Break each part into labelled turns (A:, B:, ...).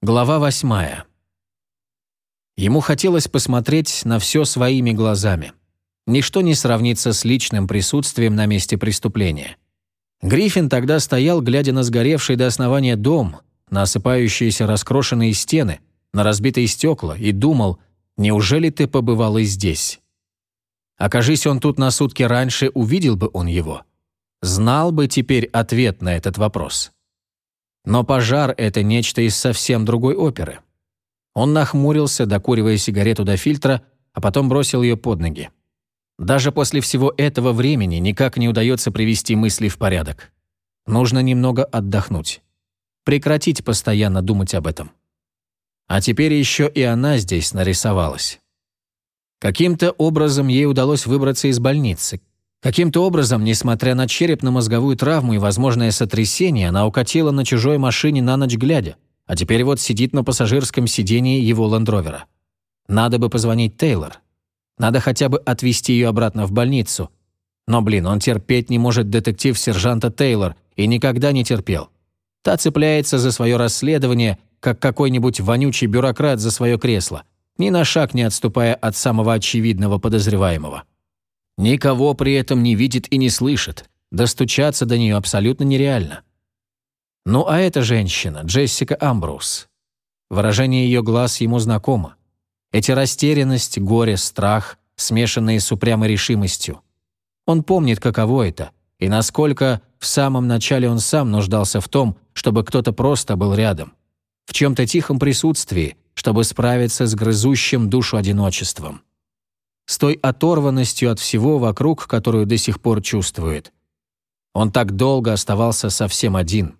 A: Глава восьмая. Ему хотелось посмотреть на все своими глазами. Ничто не сравнится с личным присутствием на месте преступления. Гриффин тогда стоял, глядя на сгоревший до основания дом, на осыпающиеся раскрошенные стены, на разбитые стекла, и думал, неужели ты побывал и здесь? Окажись он тут на сутки раньше, увидел бы он его. Знал бы теперь ответ на этот вопрос. Но пожар — это нечто из совсем другой оперы. Он нахмурился, докуривая сигарету до фильтра, а потом бросил ее под ноги. Даже после всего этого времени никак не удается привести мысли в порядок. Нужно немного отдохнуть. Прекратить постоянно думать об этом. А теперь еще и она здесь нарисовалась. Каким-то образом ей удалось выбраться из больницы, Каким-то образом, несмотря на черепно-мозговую травму и возможное сотрясение, она укатила на чужой машине на ночь глядя, а теперь вот сидит на пассажирском сидении его лендровера. Надо бы позвонить Тейлор. Надо хотя бы отвезти ее обратно в больницу. Но, блин, он терпеть не может детектив-сержанта Тейлор и никогда не терпел. Та цепляется за свое расследование, как какой-нибудь вонючий бюрократ за свое кресло, ни на шаг не отступая от самого очевидного подозреваемого. Никого при этом не видит и не слышит. Достучаться до нее абсолютно нереально. Ну а эта женщина, Джессика Амброуз. Выражение ее глаз ему знакомо. Эти растерянность, горе, страх, смешанные с упрямой решимостью. Он помнит, каково это, и насколько в самом начале он сам нуждался в том, чтобы кто-то просто был рядом. В чем-то тихом присутствии, чтобы справиться с грызущим душу одиночеством с той оторванностью от всего вокруг, которую до сих пор чувствует. Он так долго оставался совсем один.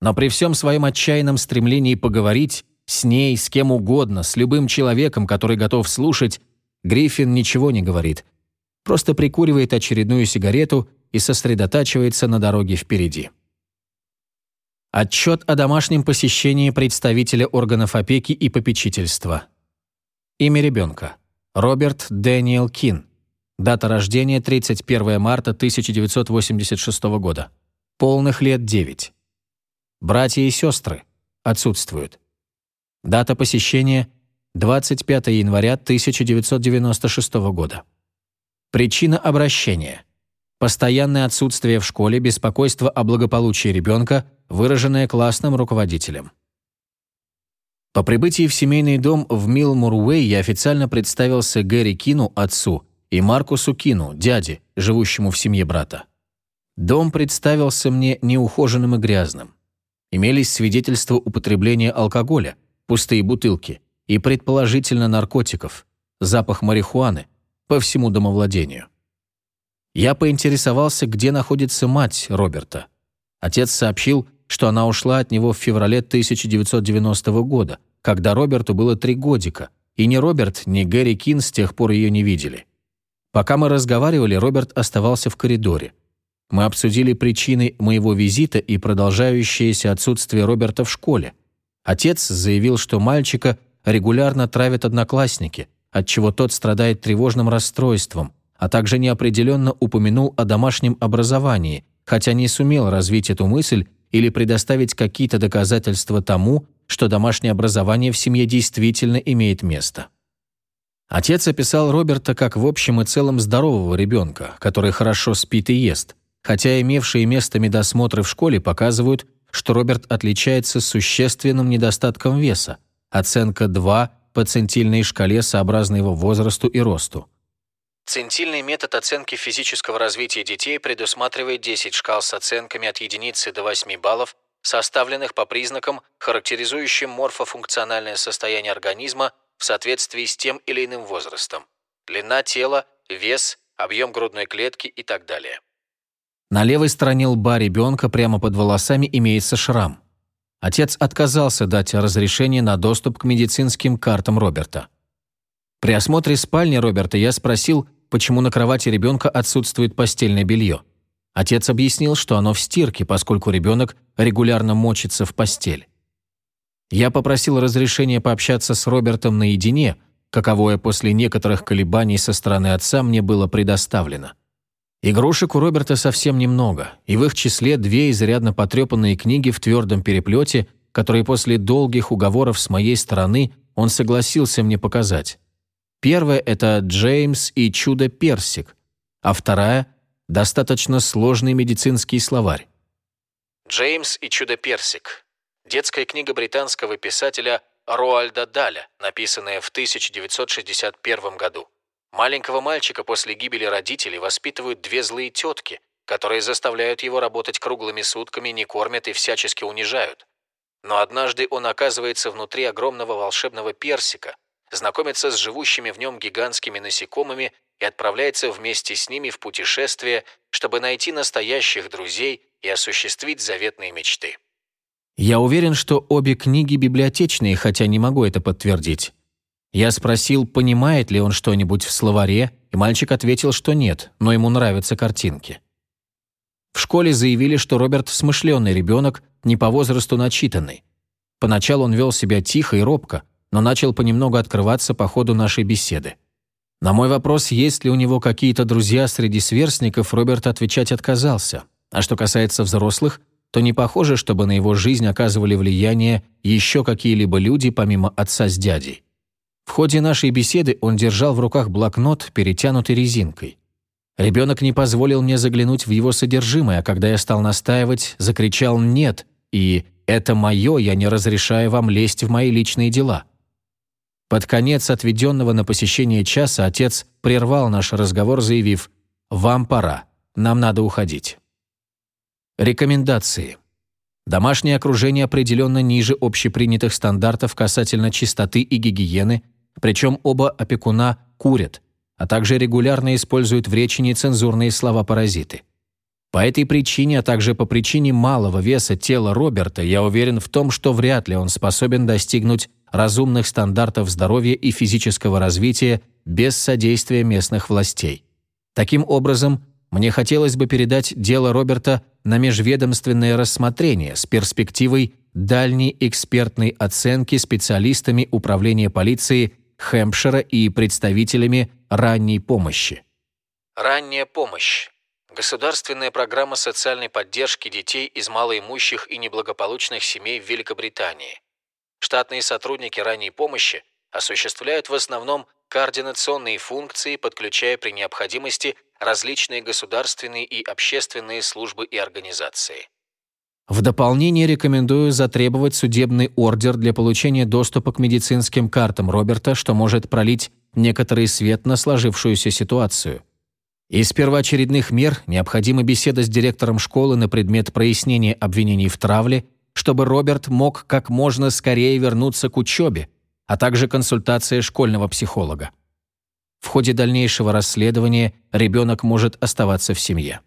A: Но при всем своем отчаянном стремлении поговорить с ней, с кем угодно, с любым человеком, который готов слушать, Гриффин ничего не говорит. Просто прикуривает очередную сигарету и сосредотачивается на дороге впереди. Отчет о домашнем посещении представителя органов опеки и попечительства. Имя ребенка. Роберт Дэниел Кин. Дата рождения 31 марта 1986 года. Полных лет 9. Братья и сестры отсутствуют. Дата посещения 25 января 1996 года. Причина обращения. Постоянное отсутствие в школе, беспокойство о благополучии ребенка, выраженное классным руководителем. По прибытии в семейный дом в Милмур-Уэй я официально представился Гэри Кину, отцу, и Маркусу Кину, дяде, живущему в семье брата. Дом представился мне неухоженным и грязным. Имелись свидетельства употребления алкоголя, пустые бутылки и, предположительно, наркотиков, запах марихуаны по всему домовладению. Я поинтересовался, где находится мать Роберта. Отец сообщил, что она ушла от него в феврале 1990 года, когда Роберту было три годика, и ни Роберт, ни Гэри Кин с тех пор ее не видели. Пока мы разговаривали, Роберт оставался в коридоре. Мы обсудили причины моего визита и продолжающееся отсутствие Роберта в школе. Отец заявил, что мальчика регулярно травят одноклассники, отчего тот страдает тревожным расстройством, а также неопределенно упомянул о домашнем образовании, хотя не сумел развить эту мысль или предоставить какие-то доказательства тому, что домашнее образование в семье действительно имеет место. Отец описал Роберта как в общем и целом здорового ребенка, который хорошо спит и ест, хотя имевшие место медосмотры в школе показывают, что Роберт отличается существенным недостатком веса, оценка 2 по центильной шкале сообразно его возрасту и росту. Центильный метод оценки физического развития детей предусматривает 10 шкал с оценками от единицы до 8 баллов, составленных по признакам, характеризующим морфофункциональное состояние организма в соответствии с тем или иным возрастом. Длина тела, вес, объем грудной клетки и так далее. На левой стороне лба ребенка прямо под волосами имеется шрам. Отец отказался дать разрешение на доступ к медицинским картам Роберта. При осмотре спальни Роберта я спросил, почему на кровати ребенка отсутствует постельное белье. Отец объяснил, что оно в стирке, поскольку ребенок регулярно мочится в постель. Я попросил разрешения пообщаться с Робертом наедине, каковое после некоторых колебаний со стороны отца мне было предоставлено. Игрушек у Роберта совсем немного, и в их числе две изрядно потрепанные книги в твердом переплете которые после долгих уговоров с моей стороны он согласился мне показать. Первая – это «Джеймс и чудо-персик», а вторая – достаточно сложный медицинский словарь. «Джеймс и чудо-персик» – детская книга британского писателя Роальда Даля, написанная в 1961 году. Маленького мальчика после гибели родителей воспитывают две злые тетки, которые заставляют его работать круглыми сутками, не кормят и всячески унижают. Но однажды он оказывается внутри огромного волшебного персика, знакомится с живущими в нем гигантскими насекомыми и отправляется вместе с ними в путешествие, чтобы найти настоящих друзей и осуществить заветные мечты. Я уверен, что обе книги библиотечные, хотя не могу это подтвердить. Я спросил, понимает ли он что-нибудь в словаре, и мальчик ответил, что нет, но ему нравятся картинки. В школе заявили, что Роберт смышленый ребенок, не по возрасту начитанный. Поначалу он вел себя тихо и робко, но начал понемногу открываться по ходу нашей беседы. На мой вопрос, есть ли у него какие-то друзья среди сверстников, Роберт отвечать отказался. А что касается взрослых, то не похоже, чтобы на его жизнь оказывали влияние еще какие-либо люди, помимо отца с дядей. В ходе нашей беседы он держал в руках блокнот, перетянутый резинкой. Ребенок не позволил мне заглянуть в его содержимое, а когда я стал настаивать, закричал «нет» и «это мое, я не разрешаю вам лезть в мои личные дела». Под конец отведенного на посещение часа отец прервал наш разговор, заявив «Вам пора, нам надо уходить». Рекомендации. Домашнее окружение определенно ниже общепринятых стандартов касательно чистоты и гигиены, причем оба опекуна курят – а также регулярно используют в речи нецензурные слова-паразиты. По этой причине, а также по причине малого веса тела Роберта, я уверен в том, что вряд ли он способен достигнуть разумных стандартов здоровья и физического развития без содействия местных властей. Таким образом, мне хотелось бы передать дело Роберта на межведомственное рассмотрение с перспективой дальней экспертной оценки специалистами Управления полиции Хэмпшира и представителями ранней помощи. Ранняя помощь. Государственная программа социальной поддержки детей из малоимущих и неблагополучных семей в Великобритании. Штатные сотрудники ранней помощи осуществляют в основном координационные функции, подключая при необходимости различные государственные и общественные службы и организации. В дополнение рекомендую затребовать судебный ордер для получения доступа к медицинским картам Роберта, что может пролить некоторый свет на сложившуюся ситуацию. Из первоочередных мер необходима беседа с директором школы на предмет прояснения обвинений в травле, чтобы Роберт мог как можно скорее вернуться к учебе, а также консультация школьного психолога. В ходе дальнейшего расследования ребенок может оставаться в семье.